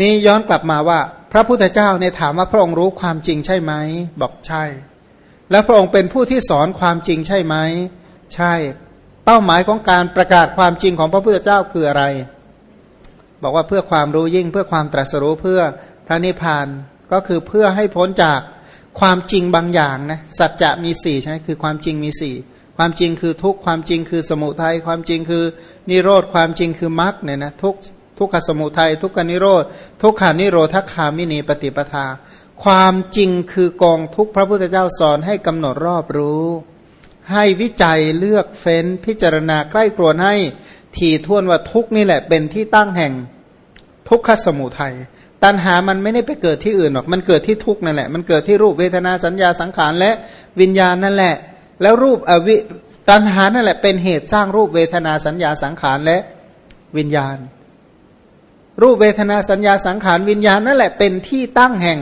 นี่ย้อนกลับมาว่า พระพุทธเจ้าเนี่ยถามว่าพระองค์รู้ความจริงใช่ไหมบอกใช่ แล้วพระองค์เป็นผู้ที่สอนความจริงใช่ไหมใช่ เป้าหมายของการประกาศความจริงของพระพุทธเจ้าคืออะไร บอกว่าเพื่อความรู้ยิ่งเพื่อความตรัสรู้เพื่อพระนิพพานก็คือเพื่อให้พ้นจากความจริงบางอย่างนะสัจจะมีสี่ใช่ไหมคือความจริงมีสี่ความจริงคือทุกความจริงคือสมุทัยความจริงคือนิโรธความจริงคือมรรคเนี่ยนะทุก ทุกขสมุทัยทุกขนิโรธทุกขานิโรธคามินีปฏิปทา ความจริงคือกองทุกพระพุทธเจ้าสอนให้กำหนดรอบรู้ ให้วิจัยเลือกเฟ้นพิจารณาใกล้ครวนให้ทีท่วนว่าทุกนี่แหละเป็นที่ตั้งแห่งทุกขสมุทัยตัณหามันไม่ได้ไปเกิดที่อื่นหรอก มันเกิดที่ทุกนั่นแหละ มันเกิดที่รูปเวทนาสัญญาสังขารและวิญญาณนั่นแหละ แล้วรูปอวิตัณหานั่นแหละเป็นเหตุสร้างรูปเวทนาสัญญาสังขารและวิญญาณ รูปเวทนาสัญญาสังขารวิญญาณนั่นแหละเป็นที่ตั้งแห่ง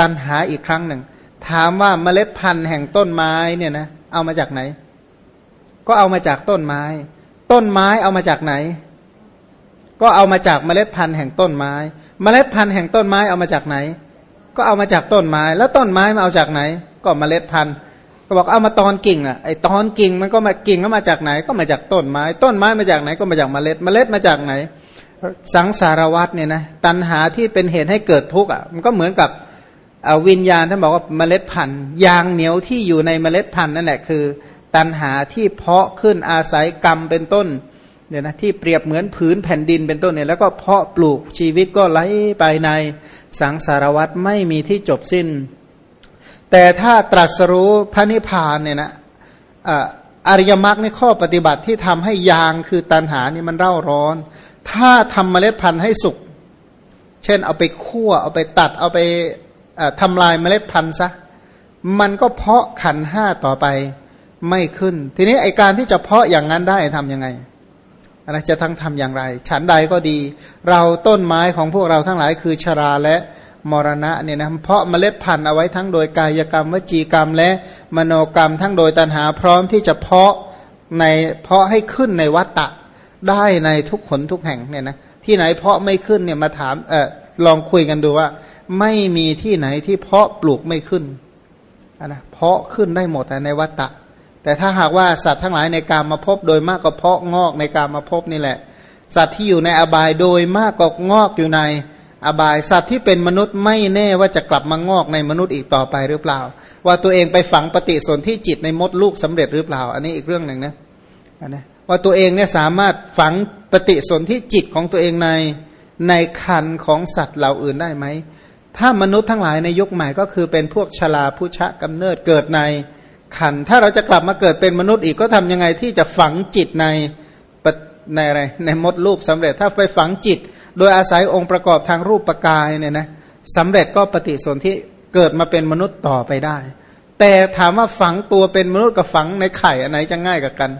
ตัณหาอีกครั้งหนึ่ง ถามว่าเมล็ดพันธุ์แห่งต้นไม้เนี่ยนะเอามาจากไหน ก็เอามาจากต้นไม้ ต้นไม้เอามาจากไหน ก็เอามาจากเมล็ดพันธุ์แห่งต้นไม้ เมล็ดพันธุ์แห่งต้นไม้เอามาจากไหน ก็เอามาจากต้นไม้ แล้วต้นไม้มาเอาจากไหน ก็เมล็ดพันธุ์ก็บอกเอามาตอนกิ่งอะไอตอนกิ่งมันก็มากิ่งก็มาจากไหน ก็มาจากต้นไม้ ต้นไม้มาจากไหนก็มาจากเมล็ด เมล็ดมาจากไหน สังสารวัตเนี่ยนะตัณหาที่เป็นเหตุให้เกิดทุกข์อะมันก็เหมือนกับวิญญาณท่านบอกว่าเมล็ดพันธุ์ยางเหนียวที่อยู่ในเมล็ดพันธุ์นั่นแหละคือ ตัณหาที่เพาะขึ้นอาศัยกรรมเป็นต้นเนี่ยนะที่เปรียบเหมือนผืนแผ่นดินเป็นต้นเนี่ยแล้วก็เพาะปลูกชีวิตก็ไหลไปในสังสารวัตไม่มีที่จบสิ้น แต่ถ้าตรัสรู้พระนิพพานเนี่ยนะอริยมรรคในข้อปฏิบัติที่ทำให้ยางคือตันหานี่มันเร่าร้อน ถ้าทำเมล็ดพันธุ์ให้สุก เช่นเอาไปคั่ว เอาไปตัด เอาไปทำลายเมล็ดพันธุ์ซะ มันก็เพาะขันห้าต่อไปไม่ขึ้น ทีนี้ไอการที่จะเพาะอย่างนั้นได้ทำยังไงนะจะทั้งทำอย่างไร ฉันใดก็ดี เราต้นไม้ของพวกเราทั้งหลายคือชราและมรณะเนี่ยนะเพาะเมล็ดพันธุ์เอาไว้ทั้งโดยกายกรรม วจีกรรม และมโนกรรมทั้งโดยตัณหาพร้อมที่จะเพาะในเพาะให้ขึ้นในวัตตะ ได้ในทุกขนทุกแห่งเนี่ยนะที่ไหนเพาะไม่ขึ้นเนี่ยมาถามเออลองคุยกันดูว่า ไม่มีที่ไหนที่เพาะปลูกไม่ขึ้นนะเพาะขึ้นได้หมดในวัตตะ แต่ถ้าหากว่าสัตว์ทั้งหลายในการมาพบโดยมากก็เพาะงอกในการมาพบนี่แหละ สัตว์ที่อยู่ในอบายโดยมากก็งอกอยู่ในอบายสัตว์ที่เป็นมนุษย์ไม่แน่ว่าจะกลับมางอกในมนุษย์อีกต่อไปหรือเปล่า ว่าตัวเองไปฝังปฏิสนธิจิตในมดลูกสำเร็จหรือเปล่า อันนี้อีกเรื่องหนึ่งนะนะ ว่าตัวเองเนี่ยสามารถฝังปฏิสนธิจิตของตัวเองในในคันของสัตว์เหล่าอื่นได้ไหม ถ้ามนุษย์ทั้งหลายในยุคใหม่ก็คือเป็นพวกชลาผู้ชะกำเนิดเกิดในขัน ถ้าเราจะกลับมาเกิดเป็นมนุษย์อีกก็ทำยังไงที่จะฝังจิตในในอะไรในมดรูปสำเร็จถ้าไปฝังจิต โดยอาศัยองค์ประกอบทางรูปปกายเนี่ยนะสำเร็จก็ปฏิสนธิเกิดมาเป็นมนุษย์ต่อไปได้ แต่ถามว่าฝังตัวเป็นมนุษย์กับฝังในไข่อันไหนจะง่ายกับกัน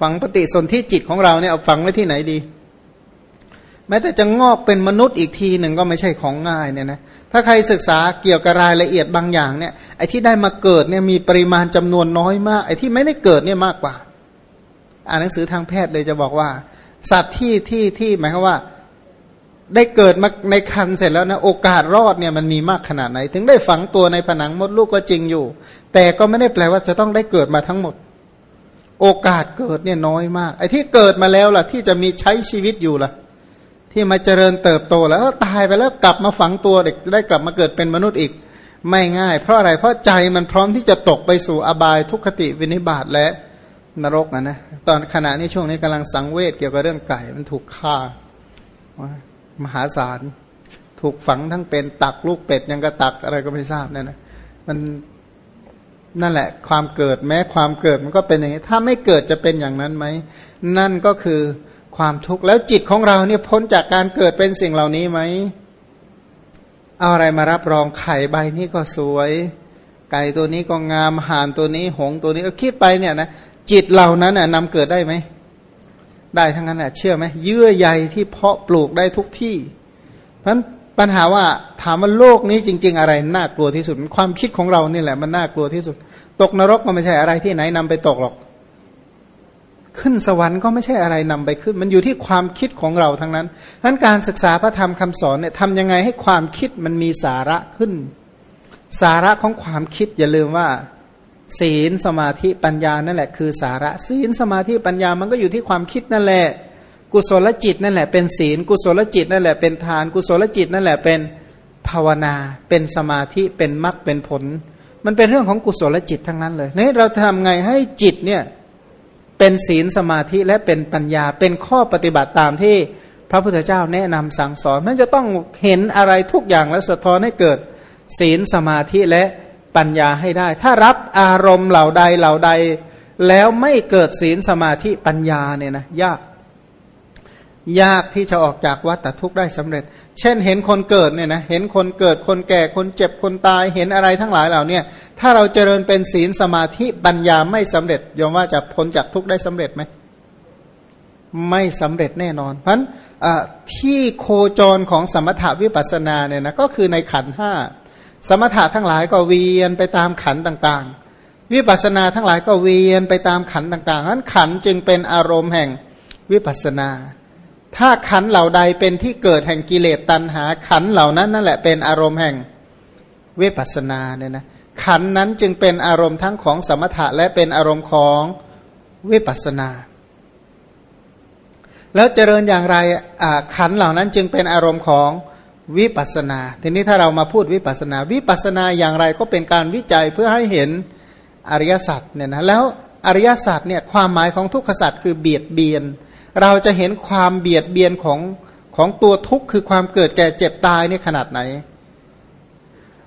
ฝังปฏิสนธิจิตของเราเนี่ยเอาฝังไว้ที่ไหนดี แม้แต่จะงอกเป็นมนุษย์อีกทีหนึ่งก็ไม่ใช่ของง่ายเนี่ยนะถ้าใครศึกษาเกี่ยวกับรายละเอียดบางอย่างเนี่ยไอ้ที่ได้มาเกิดเนี่ยมีปริมาณจำนวนน้อยมาก ไอ้ที่ไม่ได้เกิดเนี่ยมากกว่า อ่านหนังสือทางแพทย์เลยจะบอกว่า สัตว์ที่ที่ที่หมายความว่า ได้เกิดมาในคันเสร็จแล้วนะโอกาสรอดเนี่ยมันมีมากขนาดไหน ถึงได้ฝังตัวในผนังมดลูกก็จริงอยู่ แต่ก็ไม่ได้แปลว่าจะต้องได้เกิดมาทั้งหมด โอกาสเกิดเนี่ยน้อยมาก ไอ้ที่เกิดมาแล้วล่ะ ที่จะมีใช้ชีวิตอยู่ล่ะ ที่มาเจริญเติบโตแล้วตายไปแล้วกลับมาฝังตัวเด็กได้กลับมาเกิดเป็นมนุษย์อีก ไม่ง่าย เพราะอะไรเพราะใจมันพร้อมที่จะตกไปสู่อบายทุกขติวินิบาตและนรกนะนะตอนขณะนี้ช่วงนี้กำลังสังเวชเกี่ยวกับเรื่องไก่มันถูกฆ่ามหาศาล ถูกฝังทั้งเป็นตักลูกเป็ดยังกระตักอะไรก็ไม่ทราบเนี่ยนะมัน นั่นแหละ ความเกิดแม้ความเกิดมันก็เป็นอย่างนี้ ถ้าไม่เกิดจะเป็นอย่างนั้นไหม นั่นก็คือความทุกข์แล้วจิตของเราเนี่ยพ้นจากการเกิดเป็นสิ่งเหล่านี้ไหมเอาอะไรมารับรองไข่ใบนี้ก็สวย ไก่ตัวนี้ก็งามห่านตัวนี้หงตัวนี้ก็คิดไปเนี่ยนะจิตเหล่านั้นน่ะนำเกิดได้ไหมได้ทั้งนั้นน่ะเชื่อไหมเยื่อใยที่เพาะปลูกได้ทุกที่เพราะ ปัญหาว่าถามว่าโลกนี้จริง ๆ อะไรน่ากลัวที่สุดความคิดของเรานี่แหละมันน่ากลัวที่สุด ตกนรกมันไม่ใช่อะไรที่ไหนนำไปตกหรอก ขึ้นสวรรค์ก็ไม่ใช่อะไรนำไปขึ้น มันอยู่ที่ความคิดของเราทั้งนั้นนั้นการศึกษาพระธรรมคำสอนเนี่ยทำยังไงให้ความคิดมันมีสาระขึ้น สาระของความคิดอย่าลืมว่า ศีลสมาธิปัญญานั่นแหละคือสาระศีลสมาธิปัญญามันก็อยู่ที่ความคิดนั่นแหละ กุศลจิตนั่นแหละเป็นศีล กุศลจิตนั่นแหละเป็นทาน กุศลจิตนั่นแหละเป็นภาวนา เป็นสมาธิเป็นมรรคเป็นผล มันเป็นเรื่องของกุศลจิตทั้งนั้นเลยนี่เราทำไงให้จิตเนี่ยเป็นศีลสมาธิและเป็นปัญญาเป็นข้อปฏิบัติตามที่พระพุทธเจ้าแนะนำสั่งสอนมันจะต้องเห็นอะไรทุกอย่างแล้วสะท้อนให้เกิดศีลสมาธิและปัญญาให้ได้ ถ้ารับอารมณ์เหล่าใดเหล่าใด แล้วไม่เกิดศีลสมาธิปัญญาเนี่ยนะยาก ยากที่จะออกจากวัฏทุกข์ได้สำเร็จ เช่นเห็นคนเกิดเนี่ยนะเห็นคนเกิดคนแก่คนเจ็บคนตายเห็นอะไรทั้งหลายเหล่านี้ถ้าเราเจริญเป็นศีลสมาธิปัญญาไม่สำเร็จยอมว่าจะพ้นจากทุกข์ได้สำเร็จไหมไม่สำเร็จแน่นอน เพราะฉะนั้นที่โคจรของสมถาวิปัสสนาเนี่ยนะก็คือในขันห้าสมถะทั้งหลายก็เวียนไปตามขันต่างๆ วิปัสสนาทั้งหลายก็เวียนไปตามขันต่างๆนั้นขันจึงเป็นอารมณ์แห่งวิปัสสนา ถ้าขันเหล่าใดเป็นที่เกิดแห่งกิเลสตัณหา ขันเหล่านั้นนั่นแหละเป็นอารมณ์แห่งเวปัสนาเนี่ยนะขันนั้นจึงเป็นอารมณ์ทั้งของสมถะและเป็นอารมณ์ของเวปัสนา แล้วเจริญอย่างไรขันเหล่านั้นจึงเป็นอารมณ์ของวิปัสนา ทีนี้ถ้าเรามาพูดวิปัสนา วิปัสนาอย่างไรก็เป็นการวิจัยเพื่อให้เห็นอริยสัจเนี่ยนะแล้วอริยสัจเนี่ยความหมายของทุกขสัจคือเบียดเบียน เราจะเห็นความเบียดเบียนของของตัวทุกข์คือความเกิดแก่เจ็บตายนี่ขนาดไหน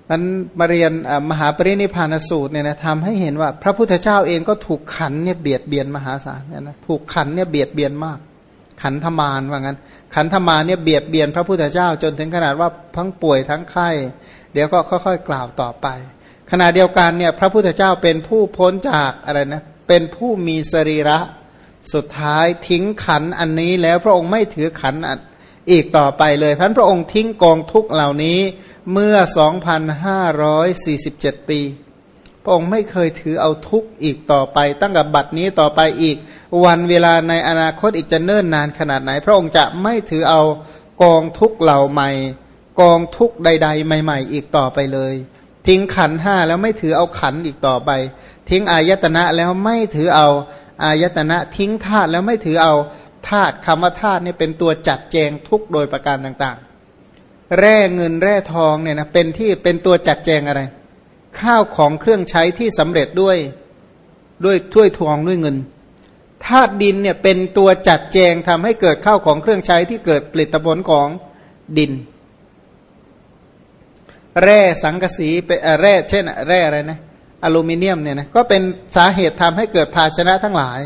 มันมาเรียนมหาปรินิพานสูตรเนี่ยนะทำให้เห็นว่าพระพุทธเจ้าเองก็ถูกขันเนี่ยเบียดเบียนมหาศาลเนี่ยนะถูกขันเนี่ยเบียดเบียนมาก ขันธมารว่างั้น ขันธมาเนี่ยเบียดเบียนพระพุทธเจ้าจนถึงขนาดว่าทั้งป่วยทั้งไข้เดี๋ยวก็ค่อยๆ กล่าวต่อไป ขณะเดียวกันเนี่ยพระพุทธเจ้าเป็นผู้พ้นจากอะไรนะเป็นผู้มีสรีระ สุดท้ายทิ้งขันอันนี้แล้วพระองค์ไม่ถือขันอีกต่อไปเลยพันพระองค์ทิ้งกองทุกเหล่านี้เมื่อ 2,547 ปี พระองค์ไม่เคยถือเอาทุกอีกต่อไป ตั้งกับบัดนี้ต่อไปอีก วันเวลาในอนาคตอีกจะเนิ่นนานขนาดไหน พระองค์จะไม่ถือเอากองทุกเหล่าใหม่ กองทุกใด ๆ ใหม่ ๆ อีกต่อไปเลยทิ้งขันห้าแล้วไม่ถือเอาขันอีกต่อไป ทิ้งอายตนะแล้วไม่ถือเอา อายตนะทิ้งธาตุแล้วไม่ถือเอาธาตุคำว่าธาตุนี่เป็นตัวจัดแจงทุกโดยประการต่างๆ แร่เงินแร่ทองเนี่ยนะเป็นที่เป็นตัวจัดแจงอะไร ข้าวของเครื่องใช้ที่สำเร็จด้วยด้วยถ้วยทองด้วยเงินธาตุดินเนี่ยเป็นตัวจัดแจงทำให้เกิดข้าวของเครื่องใช้ที่เกิดผลิตผลของดิน แร่สังกะสีเป็นแร่เช่น แร่อะไรนะ อลูมิเนียมเนี่ยนะก็เป็นสาเหตุทำให้เกิดภาชนะทั้งหลาย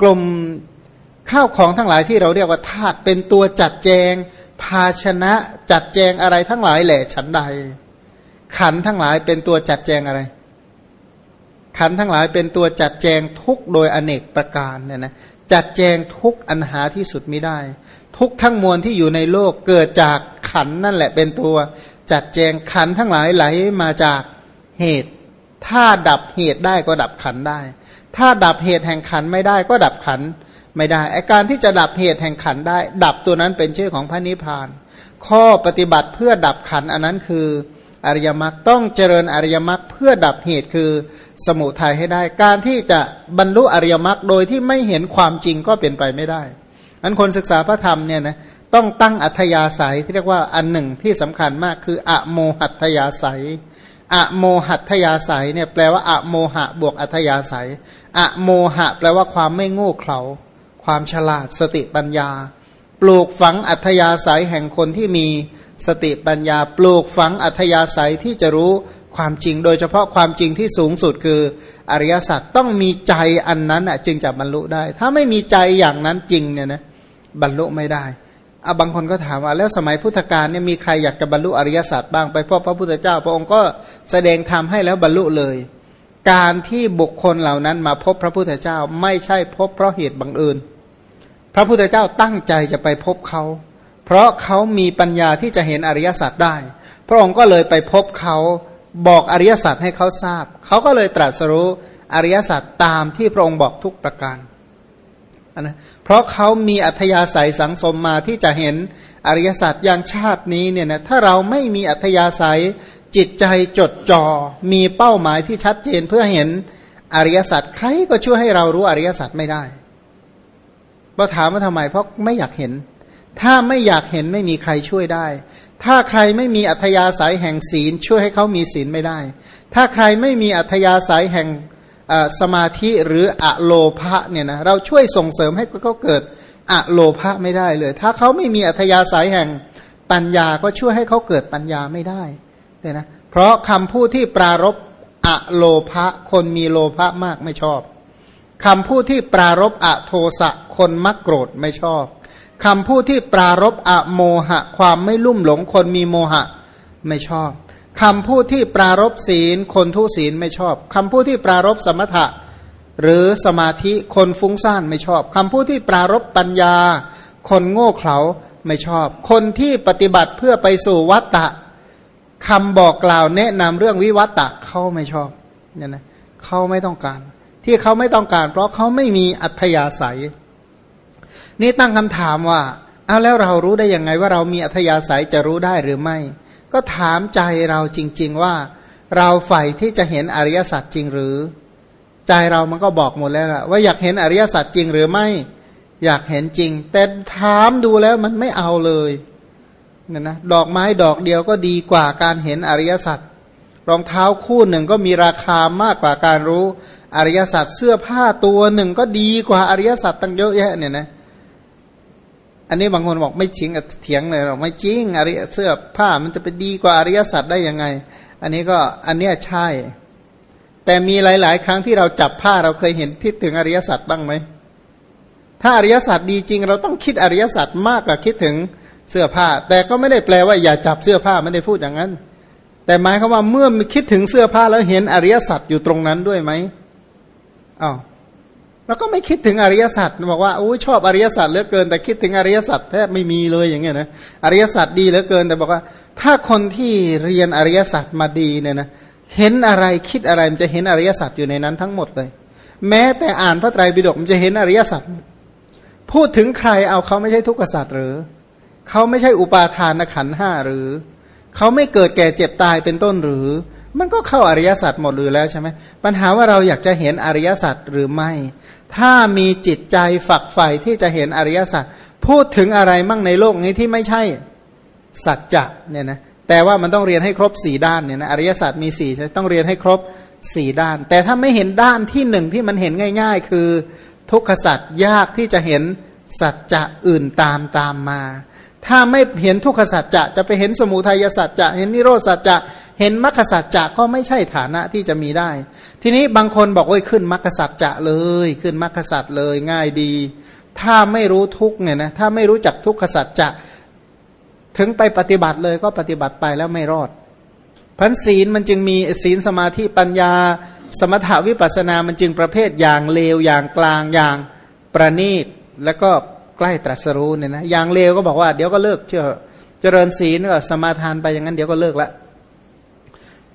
กลุ่มข้าวของทั้งหลายที่เราเรียกว่าธาตุเป็นตัวจัดแจง ภาชนะจัดแจงอะไรทั้งหลายแหละฉันใด ขันทั้งหลายเป็นตัวจัดแจงอะไร ขันทั้งหลายเป็นตัวจัดแจงทุกโดยอเนกประการเนี่ยนะจัดแจงทุกอันหาที่สุดไม่ได้ ทุกทั้งมวลที่อยู่ในโลกเกิดจากขันนั่นแหละเป็นตัว จัดแจงขันทั้งหลายไหลมาจากเหตุ ถ้าดับเหตุได้ก็ดับขันได้ ถ้าดับเหตุแห่งขันไม่ได้ก็ดับขันไม่ได้ไอการที่จะดับเหตุแห่งขันได้ ดับตัวนั้นเป็นชื่อของพระนิพพาน ข้อปฏิบัติเพื่อดับขันอันนั้นคืออริยมรรคต้องเจริญอริยมรรคเพื่อดับเหตุคือสมุทัยให้ได้ การที่จะบรรลุอริยมรรคโดยที่ไม่เห็นความจริงก็เป็นไปไม่ได้อันคนศึกษาพระธรรมเนี่ยนะต้องตั้งอัธยาศัยที่เรียกว่าอันหนึ่งที่สำคัญมากคืออะโมหัตยาศัย อโมหัตยาศัยเนี่ยแปลว่าอโมหะบวกอัธยาศัย อโมหะ แปลว่าความไม่โง่เขลาความฉลาดสติปัญญา ปลูกฝังอัธยาศัยแห่งคนที่มีสติปัญญา ปลูกฝังอัธยาศัยที่จะรู้ความจริง โดยเฉพาะความจริงที่สูงสุดคือ อริยสัจต้องมีใจอันนั้นจึงจะบรรลุได้ ถ้าไม่มีใจอย่างนั้นจริงเนี่ยนะบรรลุไม่ได้ อาบางคนก็ถามว่าแล้วสมัยพุทธกาลเนี่ยมีใครอยากจะบรรลุอริยสัจบ้างไปพบพระพุทธเจ้า พระองค์ก็แสดงธรรมให้แล้วบรรลุเลย การที่บุคคลเหล่านั้นมาพบพระพุทธเจ้าไม่ใช่พบเพราะเหตุบังเอิญ พระพุทธเจ้าตั้งใจจะไปพบเขา เพราะเขามีปัญญาที่จะเห็นอริยสัจได้ พระองค์ก็เลยไปพบเขาบอกอริยสัจให้เขาทราบ เขาก็เลยตรัสรู้อริยสัจตามที่พระองค์บอกทุกประการ นะเพราะเขามีอัธยาศัยสังสมมาที่จะเห็นอริยสัจอย่างชาตินี้เนี่ยนะถ้าเราไม่มีอัธยาศัยจิตใจจดจอ่อมีเป้าหมายที่ชัดเจนเพื่อเห็นอริยสัจใครก็ช่วยให้เรารู้อริยสัจไม่ได้เราถามว่าทำไมเพราะไม่อยากเห็น ถ้าไม่อยากเห็นไม่มีใครช่วยได้ ถ้าใครไม่มีอัธยาศัยแห่งศีลช่วยให้เขามีศีลไม่ได้ ถ้าใครไม่มีอัธยาศัยแห่ง สมาธิหรืออะโลภะเนี่ยนะเราช่วยส่งเสริมให้เขาเกิดอะโลภะไม่ได้เลย ถ้าเขาไม่มีอัธยาศัยแห่งปัญญาก็ช่วยให้เขาเกิดปัญญาไม่ได้เนี่ยนะเพราะคำพูดที่ปรารบอะโลภะคนมีโลภะมากไม่ชอบคำพูดที่ปรารบอะโทสะคนมักโกรธไม่ชอบคำพูดที่ปรารบอะโมหะ ความไม่ลุ่มหลงคนมีโมหะไม่ชอบ คำพูดที่ปรารบศีล คนทุศีลไม่ชอบคำพูดที่ปรารบสมถะ หรือสมาธิคนฟุ้งซ่านไม่ชอบคำพูดที่ปรารบปัญญา คนโง่เขลาไม่ชอบ คนที่ปฏิบัติเพื่อไปสู่วัตตะคำบอกกล่าวแนะนำเรื่องวิวัตตะเขาไม่ชอบเนี่ยนะเขาไม่ต้องการ ที่เขาไม่ต้องการ เพราะเขาไม่มีอัธยาศัย นี่ตั้งคำถามว่าเอาแล้วเรารู้ได้ยังไงว่าเรามีอัธยาศัยจะรู้ได้หรือไม่ ก็ถามใจเราจริง ๆ ว่า เราใฝ่ที่จะเห็นอริยสัจจริงหรือ ใจเรามันก็บอกหมดแล้วว่าอยากเห็นอริยสัจจริงหรือไม่อยากเห็นจริง แต่ถามดูแล้วมันไม่เอาเลยเนี่ยนะดอกไม้ดอกเดียวก็ดีกว่าการเห็นอริยสัจรองเท้าคู่หนึ่งก็มีราคามากกว่าการรู้อริยสัจเสื้อผ้าตัวหนึ่งก็ดีกว่าอริยสัจตั้งเยอะแยะเนี่ยนะ อันนี้บางคนบอกไม่จริงเถียงเลยเราไม่จริงอริยเสื้อผ้ามันจะไปดีกว่าอริยสัจได้ยังไง อันนี้ก็อันนี้ใช่ แต่มีหลาย ๆ ครั้งที่เราจับผ้าเราเคยเห็นทิศถึงอริยสัจบ้างไหมถ้าอริยสัจดีจริง เราต้องคิดอริยสัจมากกว่าคิดถึงเสื้อผ้า แต่ก็ไม่ได้แปลว่าอย่าจับเสื้อผ้าไม่ได้พูดอย่างนั้น แต่หมายความว่าเมื่อคิดถึงเสื้อผ้าแล้วเห็นอริยสัจอยู่ตรงนั้นด้วยไหมอ้าว แล้วก็ไม่คิดถึงอริยสัจบอกว่าโอ้ชอบอริยสัจเหลือเกิน แต่คิดถึงอริยสัจแทบไม่มีเลยอย่างเงี้ยนะอริยสัจดีเหลือเกิน แต่บอกว่า ถ้าคนที่เรียนอริยสัจมาดีเนี่ยนะเห็นอะไรคิดอะไรมันจะเห็นอริยสัจอยู่ในนั้นทั้งหมดเลย แม้แต่อ่านพระไตรปิฎกมันจะเห็นอริยสัจพูดถึงใครเอาเขาไม่ใช่ทุกขสัจหรือเขาไม่ใช่อุปาทานขันห้าหรือเขาไม่เกิดแก่เจ็บตายเป็นต้นหรือ มันก็เข้าอริยสัจหมดหรือแล้วใช่ไหมปัญหาว่าเราอยากจะเห็นอริยสัจหรือไม่ ถ้ามีจิตใจฝักใฝ่ที่จะเห็นอริยสัจพูดถึงอะไรมั่งในโลกนี้ที่ไม่ใช่ สัจจะเนี่ยนะแต่ว่ามันต้องเรียนให้ครบสี่ด้านเนี่ยนะอริยสัจมีสี่ใช่ต้องเรียนให้ครบสี่ด้าน แต่ถ้าไม่เห็นด้านที่หนึ่งที่มันเห็นง่าย ๆ คือทุกขสัจยากที่จะเห็นสัจจะอื่นตามตามมา ถ้าไม่เห็นทุกขสัจจะจะไปเห็นสมุทัยสัจจะเห็นนิโรสัจจะเห็นมรรคสัจจะก็ไม่ใช่ฐานะที่จะมีได้ ทีนี้บางคนบอกว่าขึ้นมรรคสัจจะเลย ขึ้นมรรคสัจเลยง่ายดี ถ้าไม่รู้ทุกเนี่ยนะถ้าไม่รู้จักทุกขสัจจะถึงไปปฏิบัติเลยก็ปฏิบัติไปแล้วไม่รอดพันศีลมันจึงมีศีลสมาธิปัญญา สมถาวิปัสนามันจึงประเภทอย่างเลวอย่างกลางอย่างประณีตแล้วก็ ใกล้ตรัสรู้เนี่ยนะอย่างเลวก็บอกว่าเดี๋ยวก็เลิกเชื่อเจริญศีลก็สมาทานไปอย่างนั้นเดี๋ยวก็เลิกละ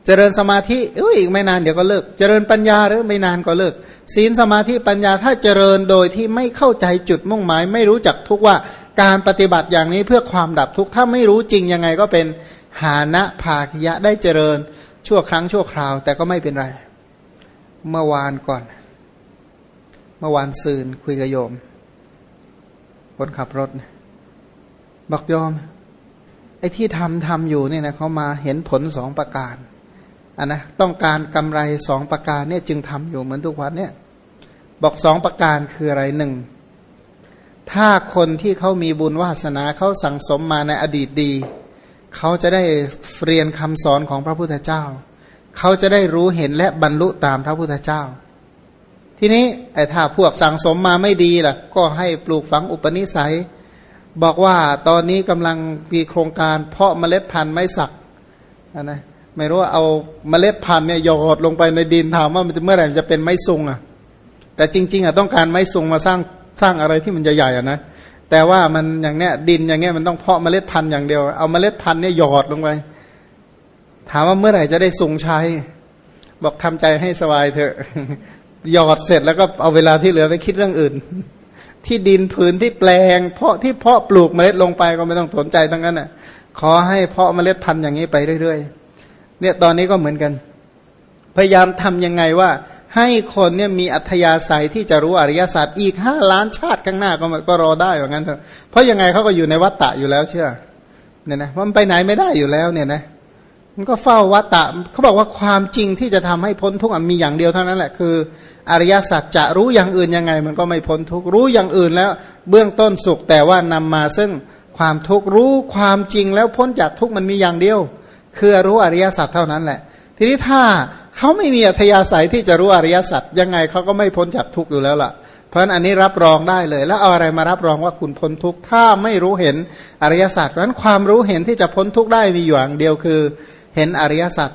เจริญสมาธิเอ้ยอีกไม่นานเดี๋ยวก็เลิก เจริญปัญญาหรือไม่นานก็เลิก ศีลสมาธิปัญญาถ้าเจริญโดยที่ไม่เข้าใจจุดมุ่งหมาย ไม่รู้จักทุกว่าการปฏิบัติอย่างนี้เพื่อความดับทุกข์ถ้าไม่รู้จริงยังไงก็เป็นหานะภาคยะได้เจริญชั่วครั้งชั่วคราว แต่ก็ไม่เป็นไร เมื่อวานก่อน เมื่อวานซืนคุยกับโยม คนขับรถบอกยอม ไอ้ที่ทำทำอยู่เนี่ยนะเขามาเห็นผลสองประการอันนะต้องการกำไรสองประการเนี่ยจึงทำอยู่เหมือนทุกวันเนี่ย บอกสองประการคืออะไรหนึ่งถ้าคนที่เขามีบุญวาสนาเขาสั่งสมมาในอดีตดี เขาจะได้เรียนคำสอนของพระพุทธเจ้า เขาจะได้รู้เห็นและบรรลุตามพระพุทธเจ้า ทีนี้ไอ้ถ้าพวกสั่งสมมาไม่ดีล่ะ ก็ให้ปลูกฝังอุปนิสัย บอกว่าตอนนี้กำลังมีโครงการเพาะเมล็ดพันธุ์ไม้สักนะไม่รู้ว่าเอาเมล็ดพันธุ์เนี่ยหยอดลงไปในดินถามว่ามันจะเมื่อไหร่จะเป็นไม้ซุงอะ แต่จริง ๆอะต้องการไม้ซุงมาสร้างสร้างอะไรที่มันใหญ่ๆอะนะแต่ว่ามันอย่างเนี้ยดินอย่างเงี้ยมันต้องเพาะเมล็ดพันธุ์อย่างเดียวเอาเมล็ดพันธุ์เนี่ยหยอดลงไป ถามว่าเมื่อไหร่จะได้ซุงใช้ บอกทำใจให้สบายเถอะ หยอดเสร็จแล้วก็เอาเวลาที่เหลือไปคิดเรื่องอื่น ที่ดินผืนที่แปลง เพาะที่เพาะปลูกเมล็ดลงไปก็ไม่ต้องสนใจทั้งนั้นน่ะ ขอให้เพาะเมล็ดพันธุ์อย่างนี้ไปเรื่อยๆเนี่ยตอนนี้ก็เหมือนกัน พยายามทํำยังไงว่า ให้คนเนี่ยมีอัธยาศัยที่จะรู้อริยศาสตร์อีกห้าล้านชาติข้างหน้าก็ก็รอได้ว่างั้นเถอะเพราะยังไงเขาก็อยู่ในวัฏฏะอยู่แล้วเชื่อเนี่ยนะมันไปไหนไม่ได้อยู่แล้วเนี่ยนะ มันก็เฝ้าวัตตะเขาบอกว่าความจริงที่จะทำให้พ้นทุกข์มีอย่างเดียวเท่านั้นแหละคือ อริยสัจจะรู้อย่างอื่นยังไง มันก็ไม่พ้นทุกข์รู้อย่างอื่นแล้ว เบื้องต้นสุขแต่ว่านำมาซึ่งความทุกข์รู้ความจริงแล้วพ้นจากทุกข์มันมีอย่างเดียว คือรู้อริยสัจเท่านั้นแหละ ทีนี้ถ้าเขาไม่มีอัธยาศัยที่จะรู้อริยสัจยังไงเขาก็ไม่พ้นจากทุกข์อยู่แล้วล่ะ เพราะฉะนั้นอันนี้รับรองได้เลย แล้วเอาอะไรมารับรองว่าคุณพ้นทุกข์ถ้าไม่รู้เห็นอริยสัจเพราะฉะนั้นความรู้เห็นที่จะพ้นทุกข์ได้มีอย่างเดียวคือ เห็นอริยสัจ